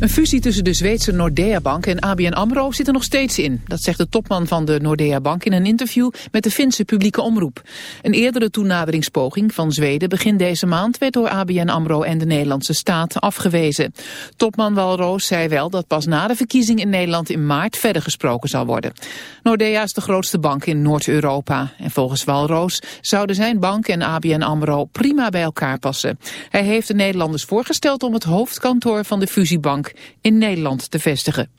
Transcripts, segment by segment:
Een fusie tussen de Zweedse Nordea-bank en ABN AMRO zit er nog steeds in. Dat zegt de topman van de Nordea-bank in een interview met de Finse publieke omroep. Een eerdere toenaderingspoging van Zweden begin deze maand... werd door ABN AMRO en de Nederlandse staat afgewezen. Topman Walroos zei wel dat pas na de verkiezing in Nederland in maart verder gesproken zal worden. Nordea is de grootste bank in Noord-Europa. En volgens Walroos zouden zijn bank en ABN AMRO prima bij elkaar passen. Hij heeft de Nederlanders voorgesteld om het hoofdkantoor van de fusiebank in Nederland te vestigen.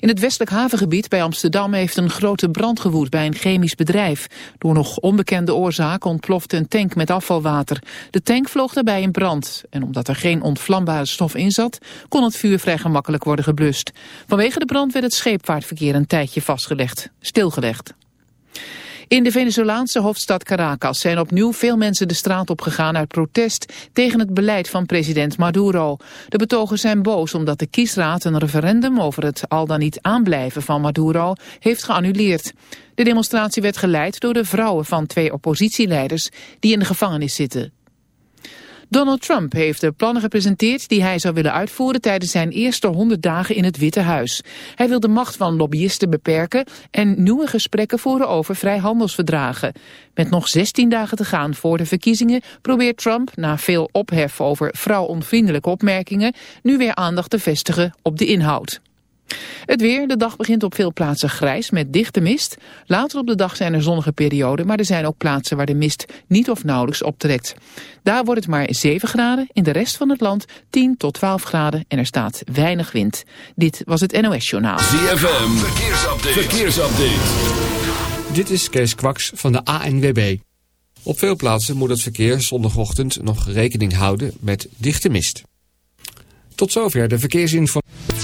In het westelijk havengebied bij Amsterdam heeft een grote brand gewoed bij een chemisch bedrijf. Door nog onbekende oorzaak ontplofte een tank met afvalwater. De tank vloog daarbij in brand. En omdat er geen ontvlambare stof in zat, kon het vuur vrij gemakkelijk worden geblust. Vanwege de brand werd het scheepvaartverkeer een tijdje vastgelegd, stilgelegd. In de Venezolaanse hoofdstad Caracas zijn opnieuw veel mensen de straat op gegaan uit protest tegen het beleid van president Maduro. De betogers zijn boos omdat de kiesraad een referendum over het al dan niet aanblijven van Maduro heeft geannuleerd. De demonstratie werd geleid door de vrouwen van twee oppositieleiders die in de gevangenis zitten. Donald Trump heeft de plannen gepresenteerd die hij zou willen uitvoeren tijdens zijn eerste 100 dagen in het Witte Huis. Hij wil de macht van lobbyisten beperken en nieuwe gesprekken voeren over vrijhandelsverdragen. Met nog 16 dagen te gaan voor de verkiezingen probeert Trump, na veel ophef over vrouwonvriendelijke opmerkingen, nu weer aandacht te vestigen op de inhoud. Het weer, de dag begint op veel plaatsen grijs met dichte mist. Later op de dag zijn er zonnige perioden, maar er zijn ook plaatsen waar de mist niet of nauwelijks optrekt. Daar wordt het maar 7 graden, in de rest van het land 10 tot 12 graden en er staat weinig wind. Dit was het NOS Journaal. ZFM, verkeersupdate. verkeersupdate. Dit is Kees Kwaks van de ANWB. Op veel plaatsen moet het verkeer zondagochtend nog rekening houden met dichte mist. Tot zover de verkeersinformatie.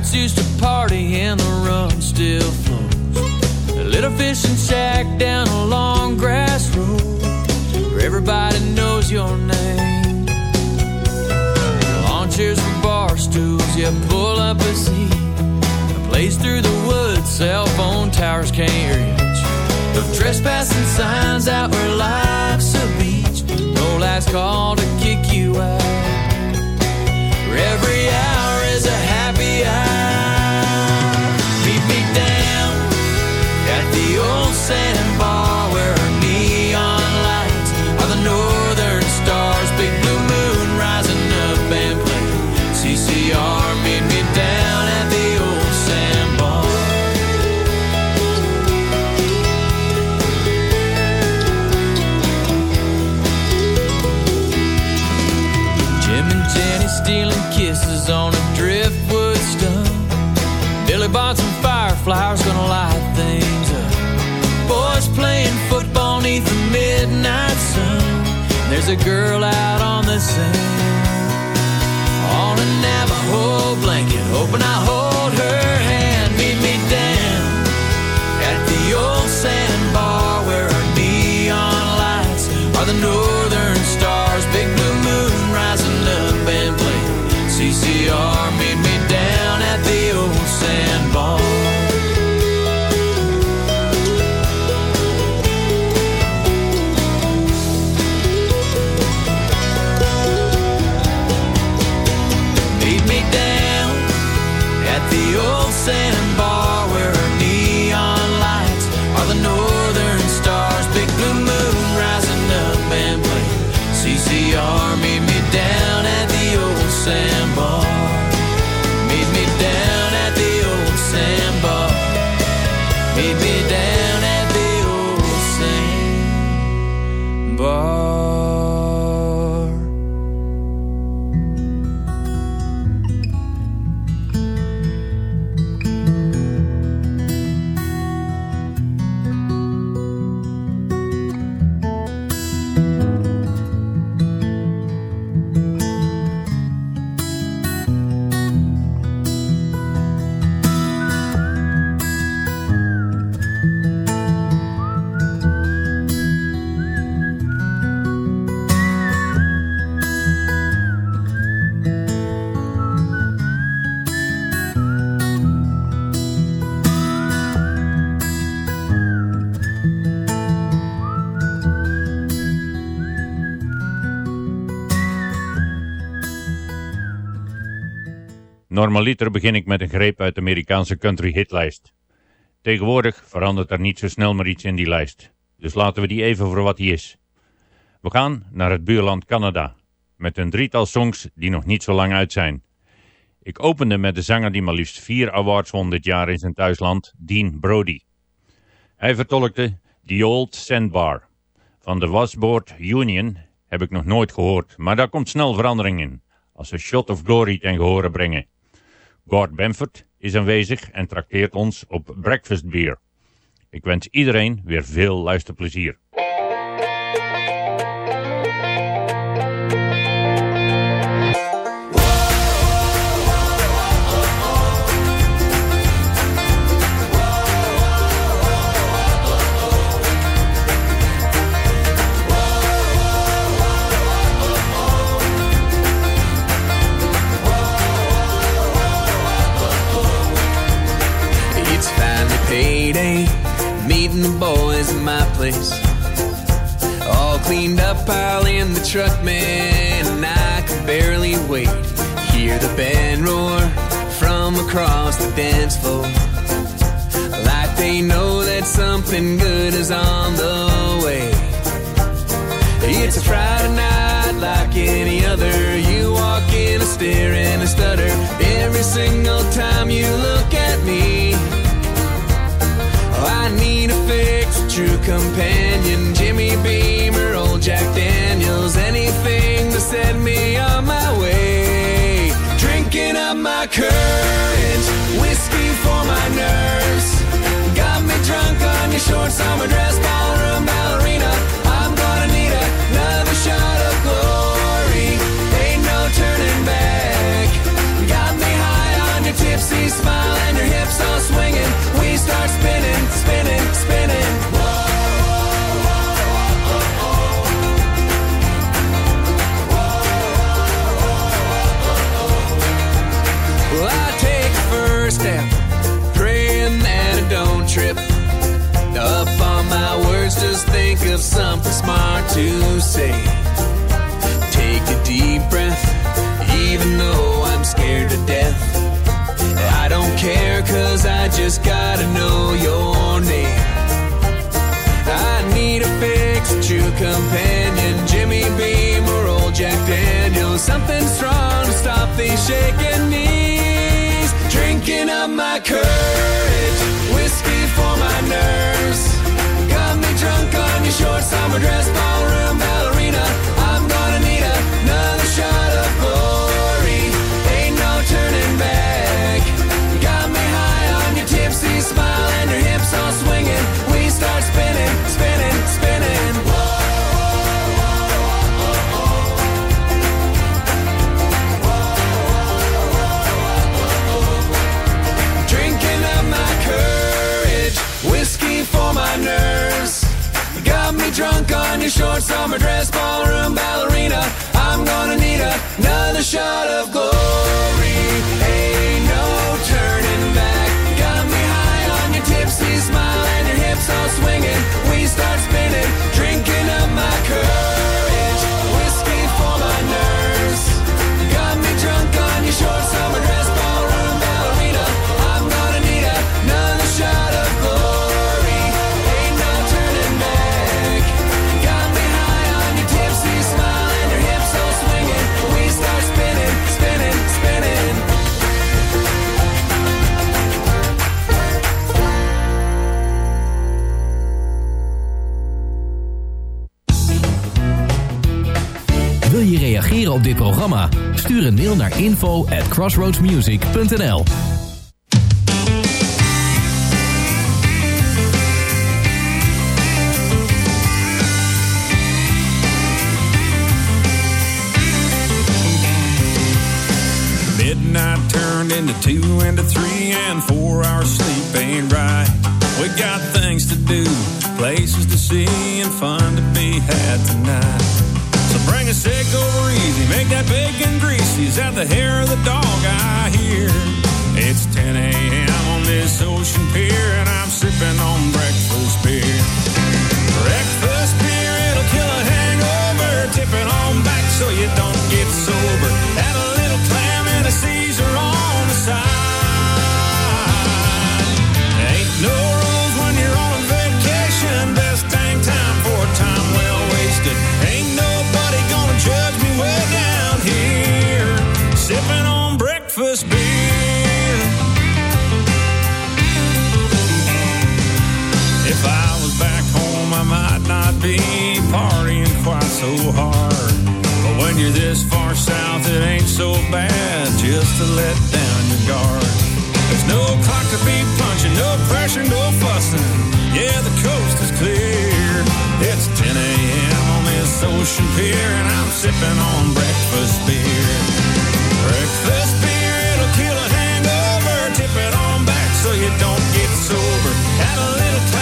Pirates used to party and the rum still flows. A little fishing shack down a long grass road where everybody knows your name. Lawn chairs and bar stools, you pull up a seat. A place through the woods, cell phone towers can't reach. No trespassing signs out where life's a beach. No last call to kick you out. There's a girl out on the sand on a Navajo blanket, hoping I hold Normaliter begin ik met een greep uit de Amerikaanse country hitlijst. Tegenwoordig verandert er niet zo snel meer iets in die lijst. Dus laten we die even voor wat die is. We gaan naar het buurland Canada. Met een drietal songs die nog niet zo lang uit zijn. Ik opende met de zanger die maar liefst vier awards won dit jaar in zijn thuisland, Dean Brody. Hij vertolkte The Old Sandbar. Van de Wasboard Union heb ik nog nooit gehoord, maar daar komt snel verandering in. Als ze Shot of Glory ten gehore brengen. Gord Bamford is aanwezig en trakteert ons op breakfast beer. Ik wens iedereen weer veel luisterplezier. Pile in the truck, man, and I can barely wait. Hear the band roar from across the dance floor. Like they know that something good is on the way. It's a Friday night like any other. You walk in a stare and a stutter every single time you look at me. Oh, I need a fix, a true companion. Jimmy Beam or old Jack Daniels, anything to send me on my way. Drinking up my courage, whiskey for my nerves. Got me drunk on your short summer dress, ballroom ballerina. I'm gonna need another shot of glory. Ain't no turning back. Got me high on your tipsy smile and your hips all swinging. We start spinning, spinning, spinning. Shaking knees. Drinking up my courage, whiskey for my nerves. Got me drunk on your short summer dress, ballroom short summer dress, ballroom ballerina. I'm gonna need another shot of glory. Ain't no turning back. Got me high on your tipsy smile and your hips all swinging. We start reageren op dit programma? Stuur een mail naar info at crossroadsmusic.nl Midnight turned into two into three and four hours sleep ain't right. We got things to do, places to see, and fun to be had tonight. Bring a stick over easy, make that bacon greasy. Is that the hair of the dog I hear? It's 10 a.m. on this ocean pier, and I'm sipping on breakfast beer. Breakfast beer, it'll kill a hangover. Tip it on back so you don't get sober. Add a little clam and a Caesar on the side. Ain't no be partying quite so hard. But when you're this far south, it ain't so bad just to let down your guard. There's no clock to be punching, no pressure, no fussing. Yeah, the coast is clear. It's 10 a.m. on this ocean pier, and I'm sipping on breakfast beer. Breakfast beer, it'll kill a hangover. Tip it on back so you don't get sober. Add a little clam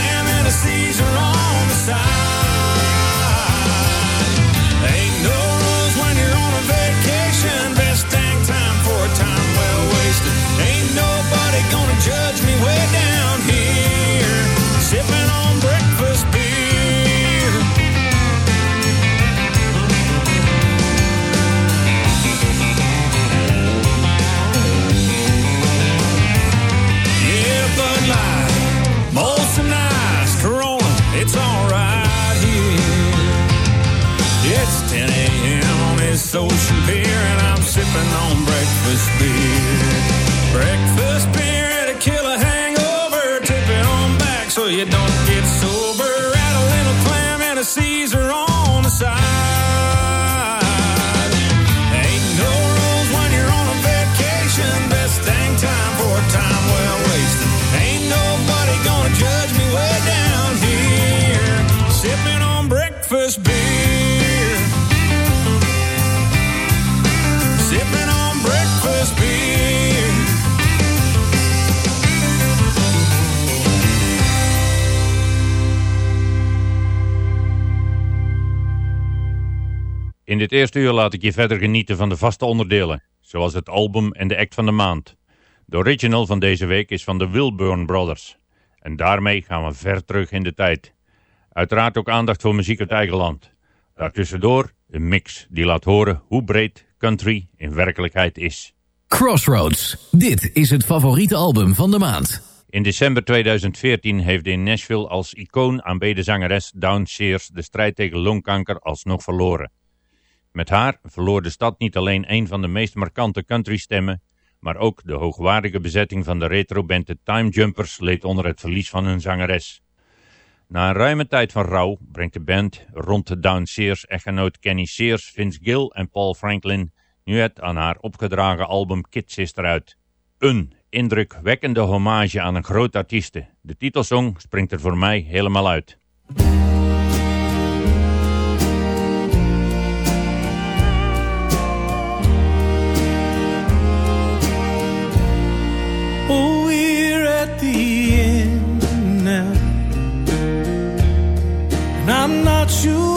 dit eerste uur laat ik je verder genieten van de vaste onderdelen, zoals het album en de act van de maand. De original van deze week is van de Wilburn Brothers. En daarmee gaan we ver terug in de tijd. Uiteraard ook aandacht voor muziek uit eigen land. Daartussendoor een mix die laat horen hoe breed country in werkelijkheid is. Crossroads. Dit is het favoriete album van de maand. In december 2014 heeft in Nashville als icoon aanbeden zangeres Dawn Shears de strijd tegen longkanker alsnog verloren. Met haar verloor de stad niet alleen een van de meest markante countrystemmen, maar ook de hoogwaardige bezetting van de retroband The Time Jumpers leed onder het verlies van hun zangeres. Na een ruime tijd van rouw brengt de band rond de Down Sears echtgenoot Kenny Sears, Vince Gill en Paul Franklin nu het aan haar opgedragen album Kid Sister uit. Een indrukwekkende hommage aan een groot artieste. De titelsong springt er voor mij helemaal uit. without you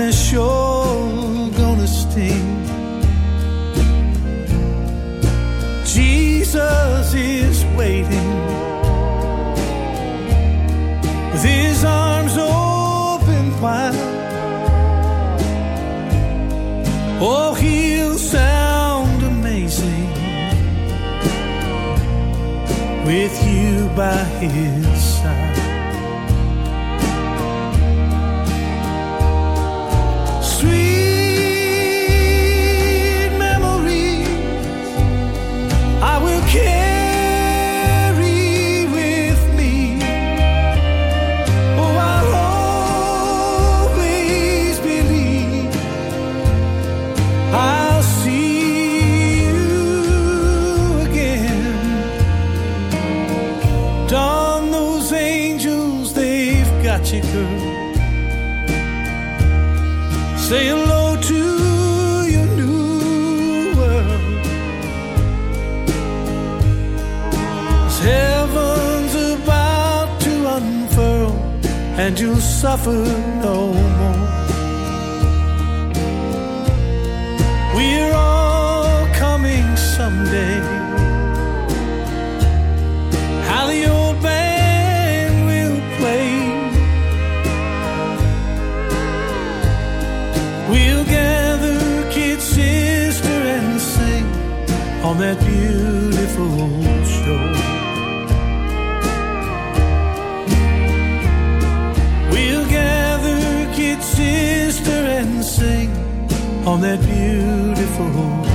they're sure gonna sting. Jesus is waiting with his arms open wide. Oh, he'll sound amazing with you by his side. And you'll suffer no more. We're all coming someday. How the old band will play. We'll gather, kid, sister, and sing on that beautiful on that beautiful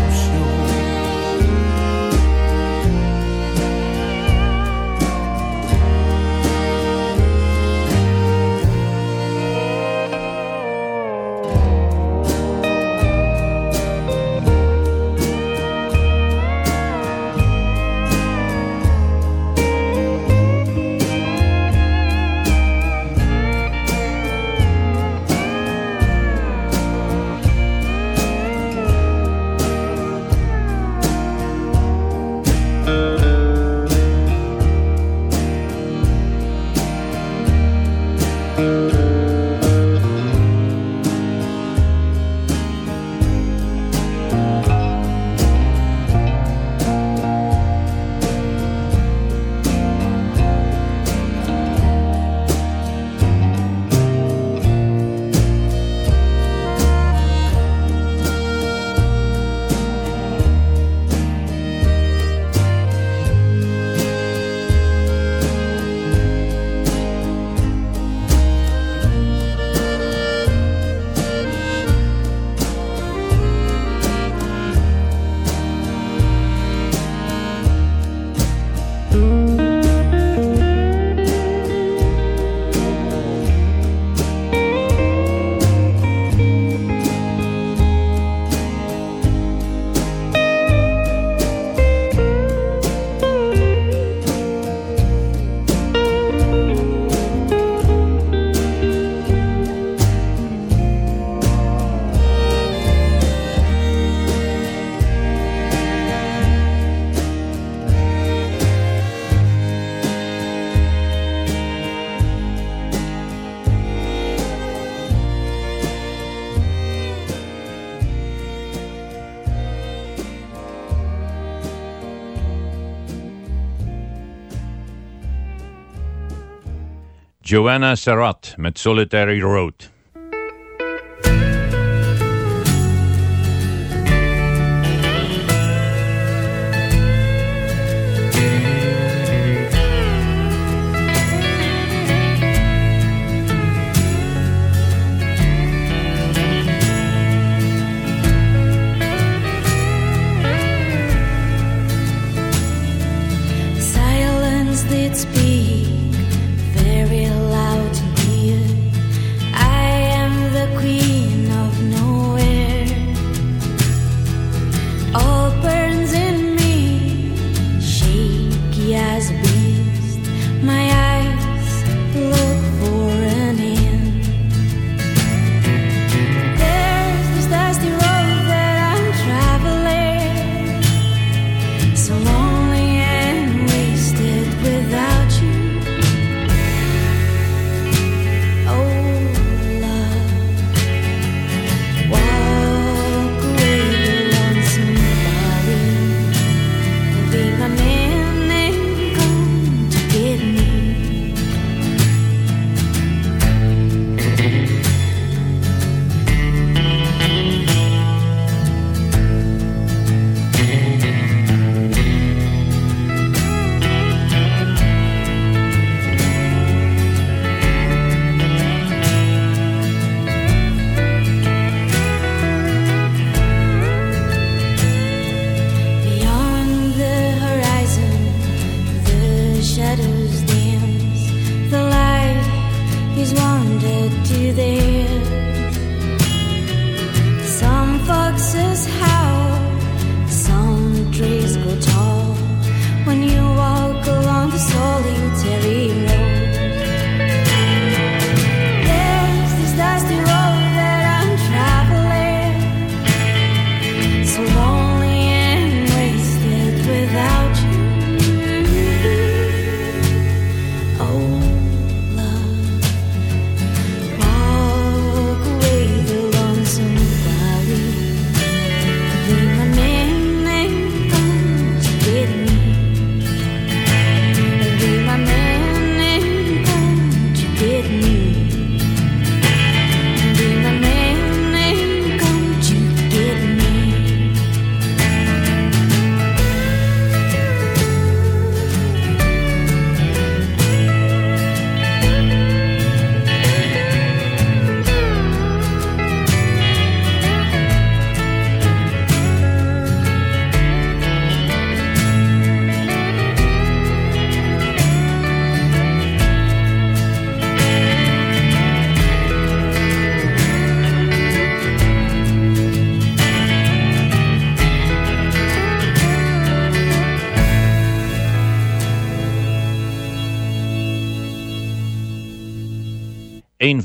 Joanna Serrat met Solitary Road.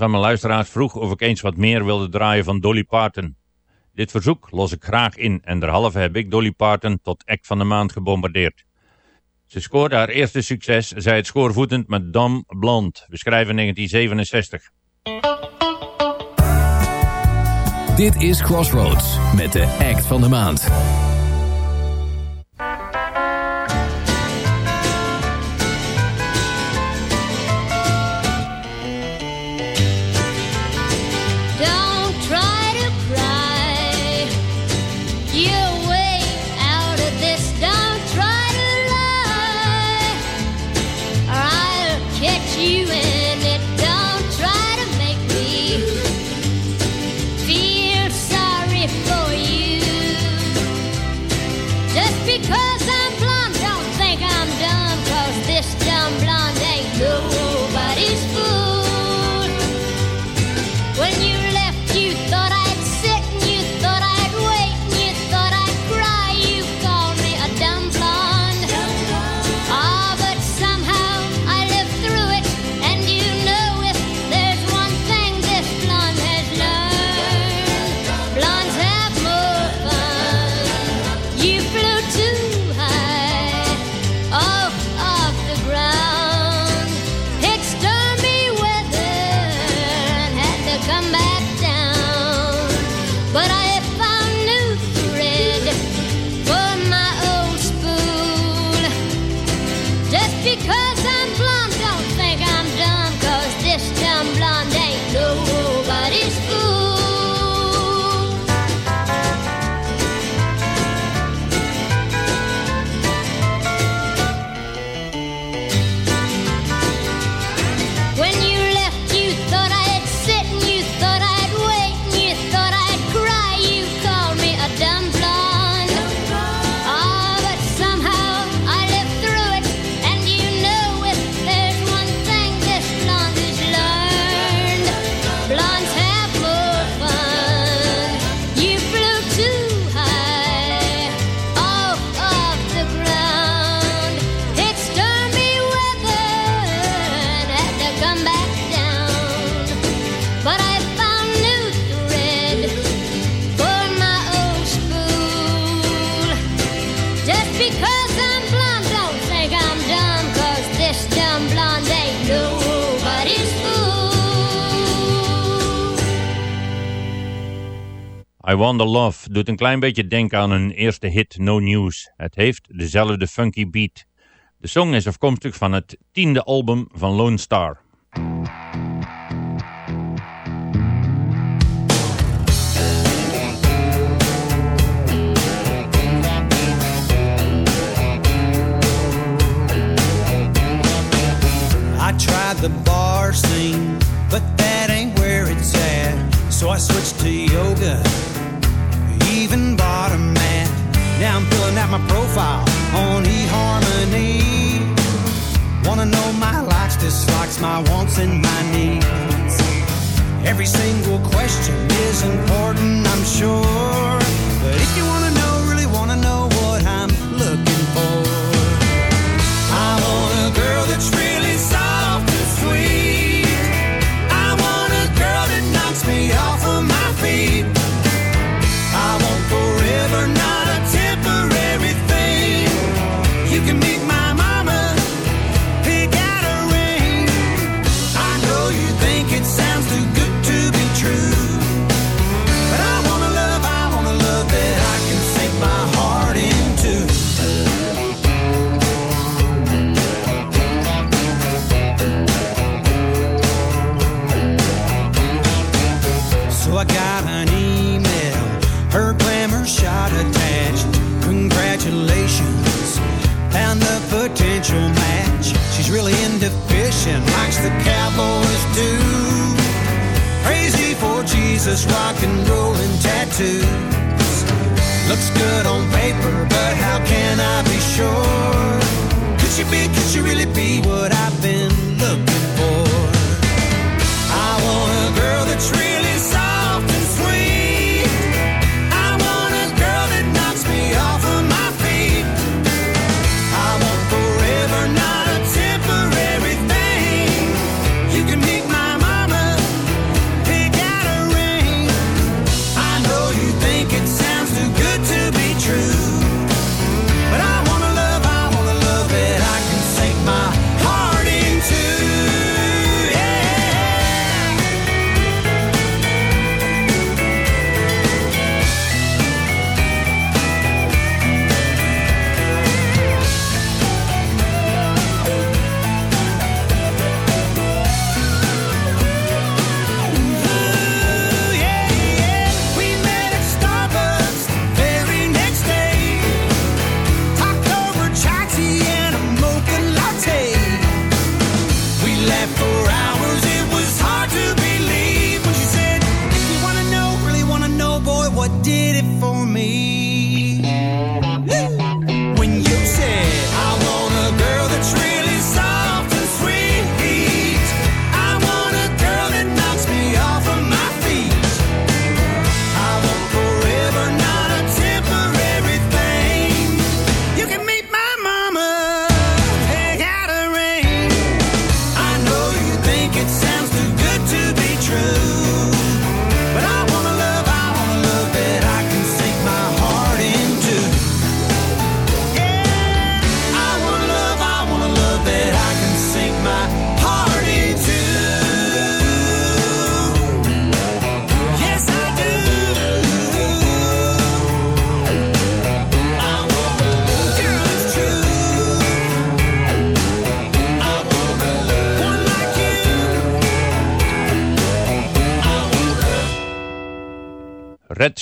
Van mijn luisteraars vroeg of ik eens wat meer wilde draaien van Dolly Parton. Dit verzoek los ik graag in en derhalve heb ik Dolly Parton tot act van de maand gebombardeerd. Ze scoorde haar eerste succes, zij het schoorvoetend met Dom Blond. We schrijven 1967. Dit is Crossroads met de act van de maand. I Wonder Love doet een klein beetje denken aan hun eerste hit No News. Het heeft dezelfde funky beat. De song is afkomstig van het tiende album van Lone Star. I tried the bar scene, but that ain't where it's at. So I switched to yoga, even bought a mat. Now I'm filling out my profile on eHarmony. Wanna know my likes, dislikes, my wants, and my needs. Every single question is important, I'm sure. So I got an email, her glamour shot attached. Congratulations, found a potential match. She's really into fishing, likes the cowboys too. Crazy for Jesus, rock and roll and tattoos. Looks good on paper, but how can I be sure? Could she be, could she really be what I've been looking for? I want a girl that's really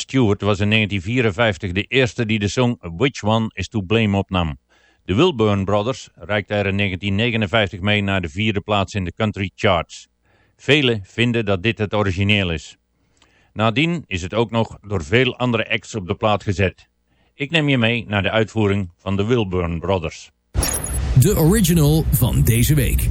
Stewart was in 1954 de eerste die de song Which One Is To Blame opnam. De Wilburn Brothers reikten er in 1959 mee naar de vierde plaats in de country charts. Velen vinden dat dit het origineel is. Nadien is het ook nog door veel andere acts op de plaat gezet. Ik neem je mee naar de uitvoering van de Wilburn Brothers. De original van deze week.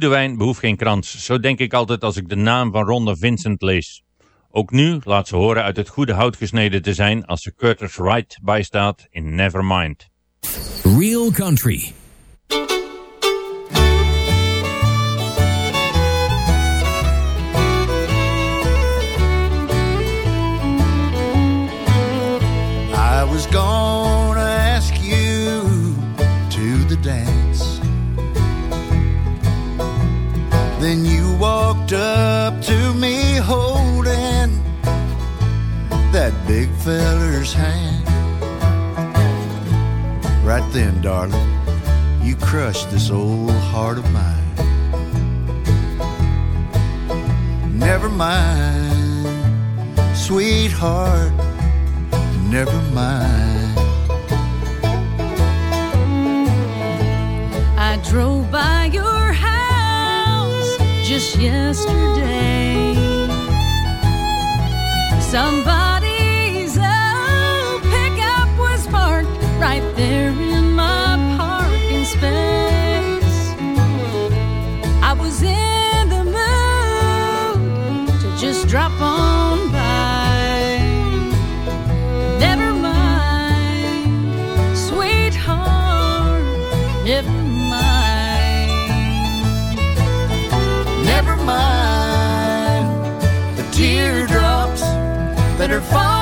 Goede wijn behoeft geen krans, zo denk ik altijd als ik de naam van Ronda Vincent lees. Ook nu laat ze horen uit het goede hout gesneden te zijn als ze Curtis Wright bijstaat in Nevermind. Real Country. I was gonna ask you to the dance. Walked up to me holding that big feller's hand. Right then, darling, you crushed this old heart of mine. Never mind, sweetheart never mind. I drove by your just yesterday. Somebody's old pickup was parked right there in my parking space. Mind the teardrops that are falling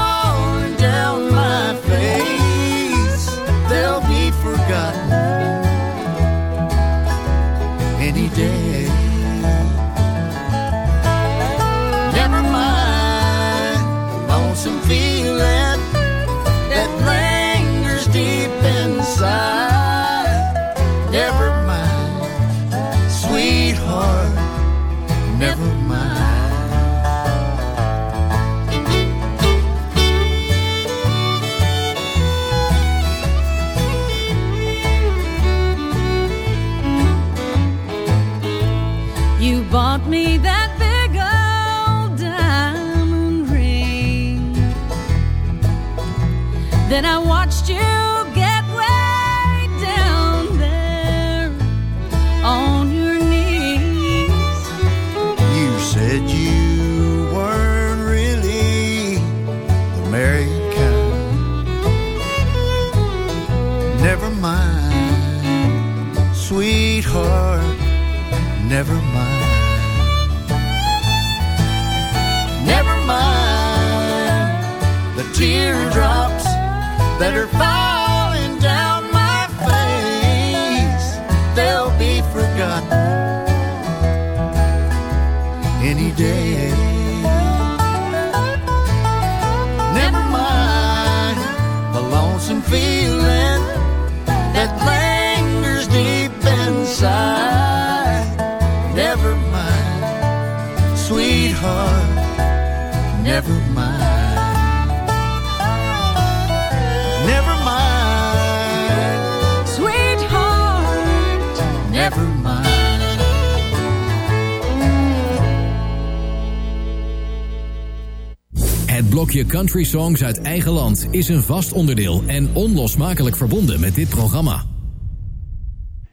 country songs uit eigen land is een vast onderdeel en onlosmakelijk verbonden met dit programma.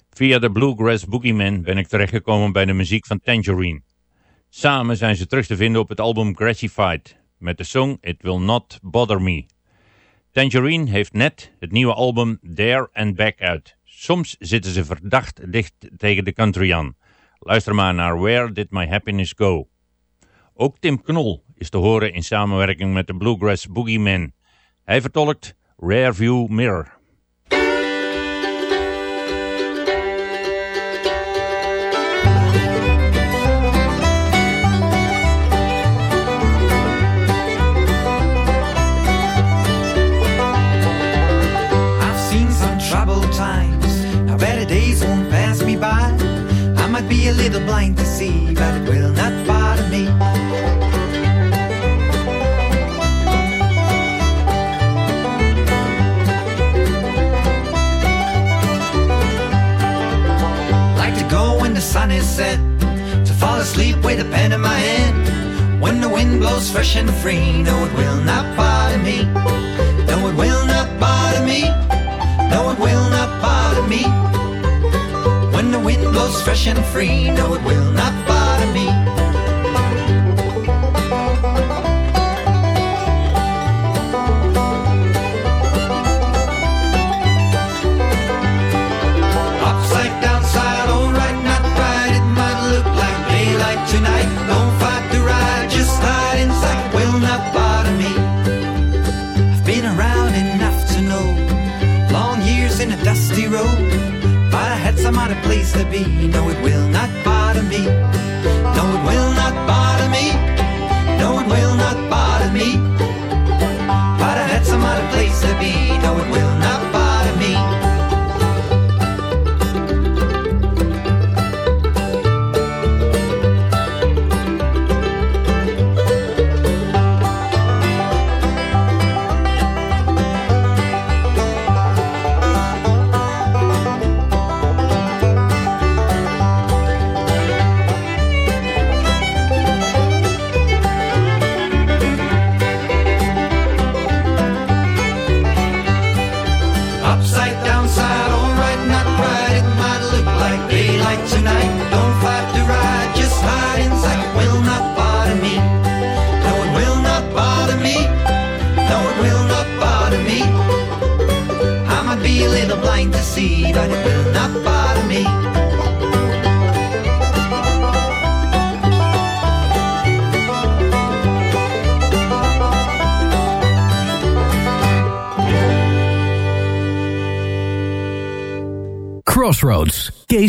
Via de Bluegrass Boogeyman ben ik terechtgekomen bij de muziek van Tangerine. Samen zijn ze terug te vinden op het album Gratified, met de song It Will Not Bother Me. Tangerine heeft net het nieuwe album There and Back uit. Soms zitten ze verdacht dicht tegen de country aan. Luister maar naar Where Did My Happiness Go. Ook Tim Knol is te horen in samenwerking met de Bluegrass Boogeyman. Hij vertolkt Rearview Mirror. A little blind to see, but it will not bother me. Set, to fall asleep with a pen in my hand. When the wind blows fresh and free, no, it will not bother me. No, it will not bother me. No, it will not bother me. When the wind blows fresh and free, no, it will not bother me. Place to be. No, it will not bother me.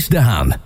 Crossroads,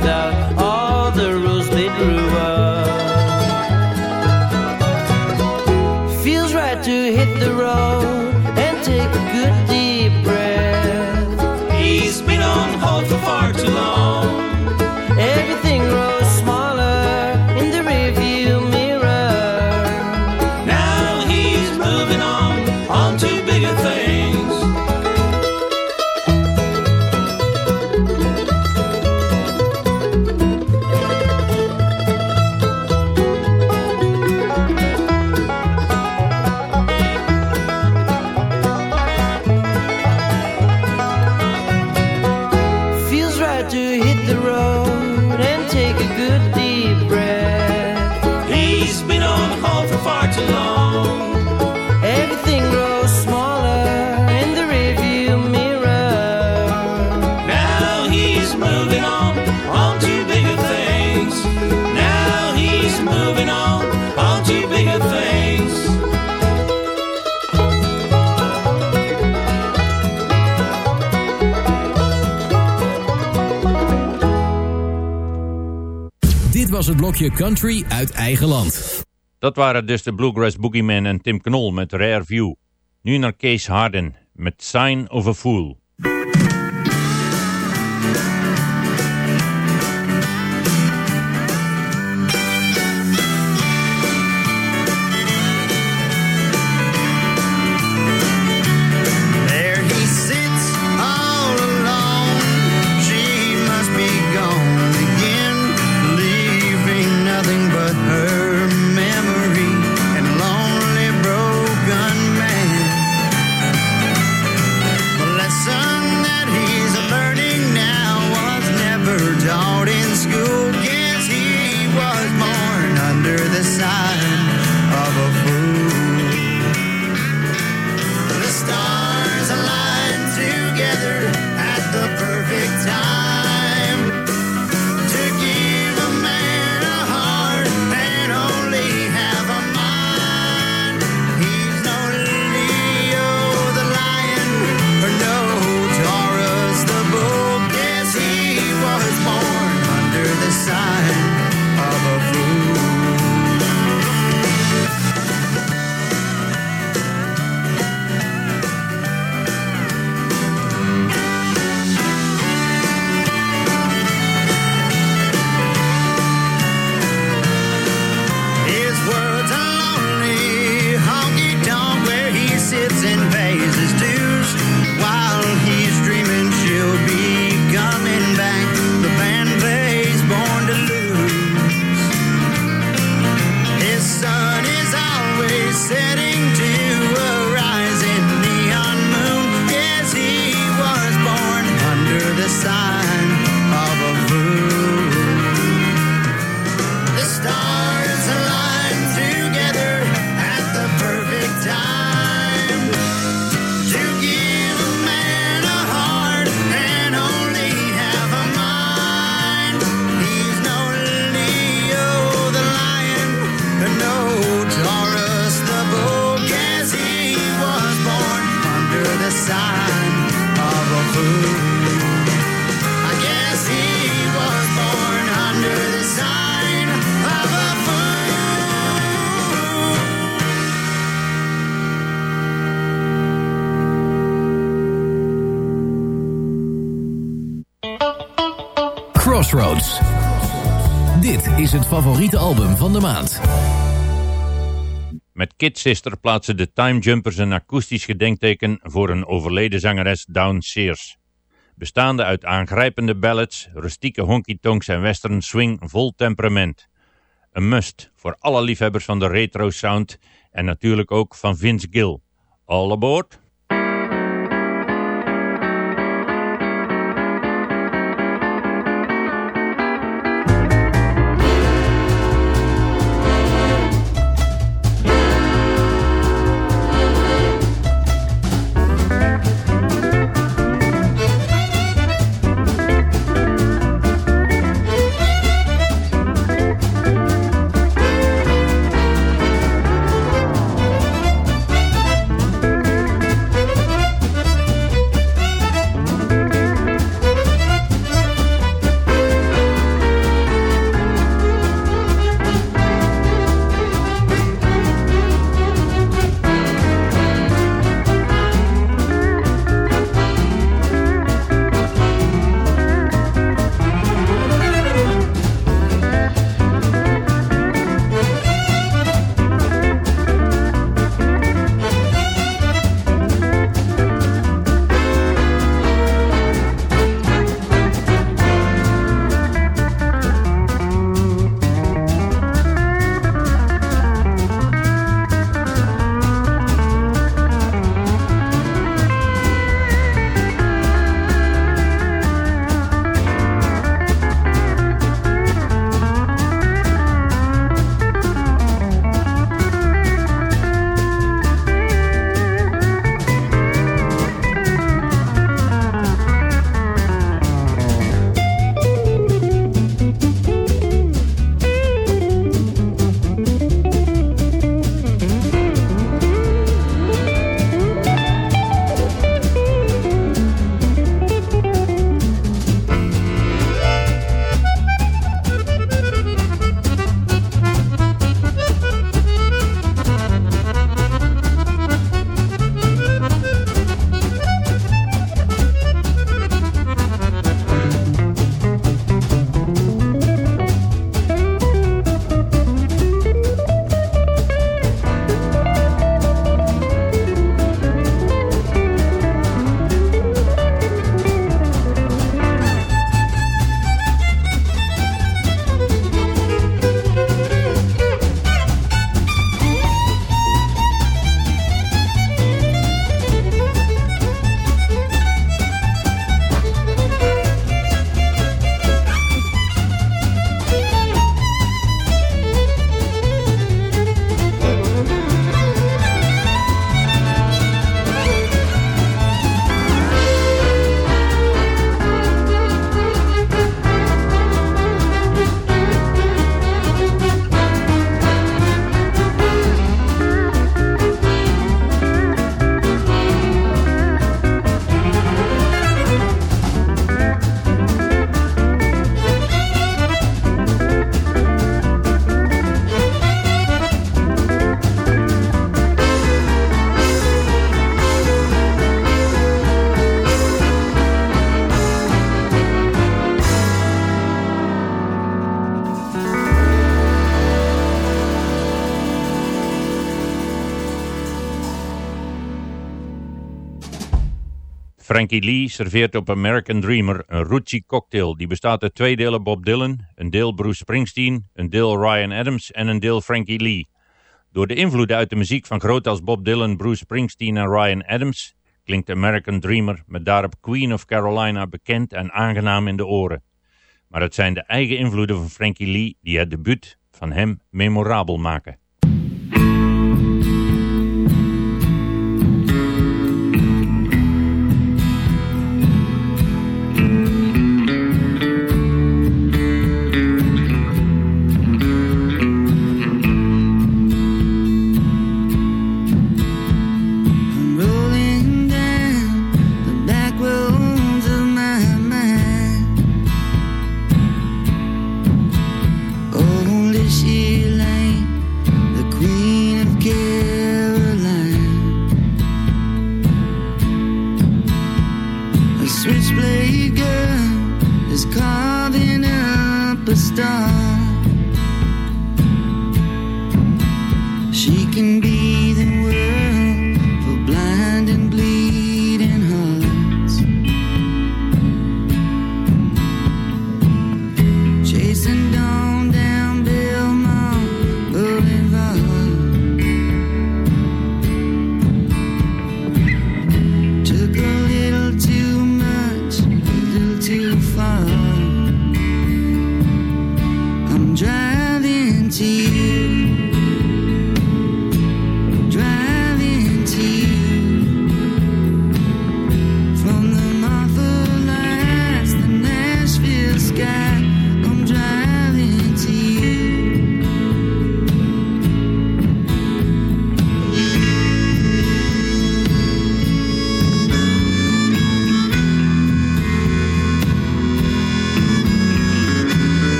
without stukje country uit eigen land. Dat waren dus de Bluegrass Boogeyman en Tim Knol met Rare View. Nu naar Kees Harden met Sign of a Fool. Crossroads. Dit is het favoriete album van de maand. Met Kid Sister plaatsen de Time Jumpers een akoestisch gedenkteken voor een overleden zangeres Dawn Sears. Bestaande uit aangrijpende ballads, rustieke honky-tonks en western swing vol temperament. Een must voor alle liefhebbers van de retro sound en natuurlijk ook van Vince Gill. All aboard? Frankie Lee serveert op American Dreamer een Rucci cocktail. Die bestaat uit twee delen Bob Dylan, een deel Bruce Springsteen, een deel Ryan Adams en een deel Frankie Lee. Door de invloeden uit de muziek van groot als Bob Dylan, Bruce Springsteen en Ryan Adams klinkt American Dreamer met daarop Queen of Carolina bekend en aangenaam in de oren. Maar het zijn de eigen invloeden van Frankie Lee die het debuut van hem memorabel maken. She can be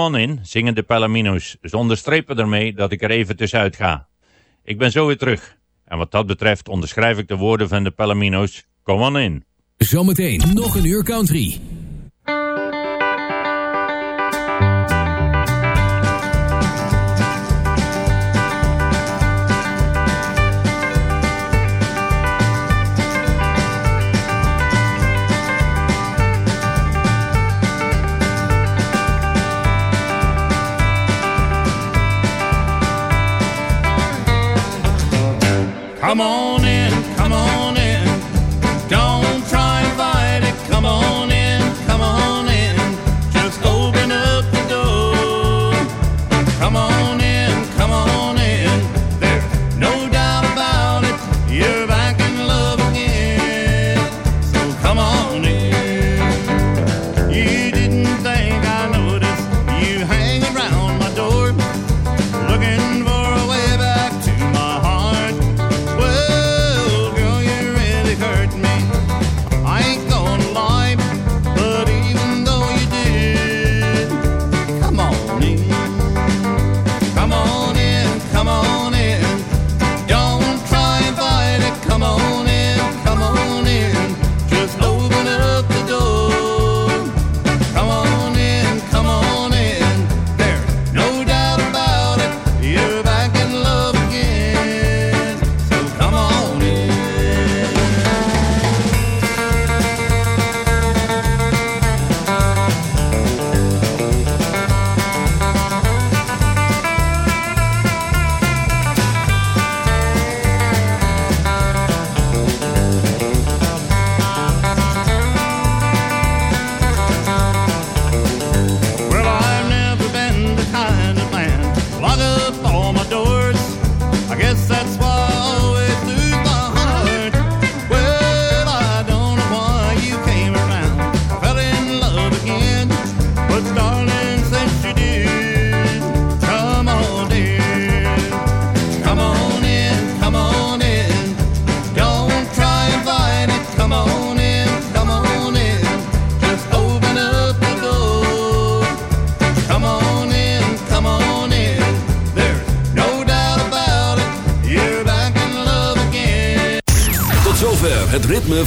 Come on in, zingen de Palomino's, zonder strepen ermee dat ik er even tussenuit ga. Ik ben zo weer terug. En wat dat betreft onderschrijf ik de woorden van de Palaminos. Come on in. Zometeen nog een uur country. come on.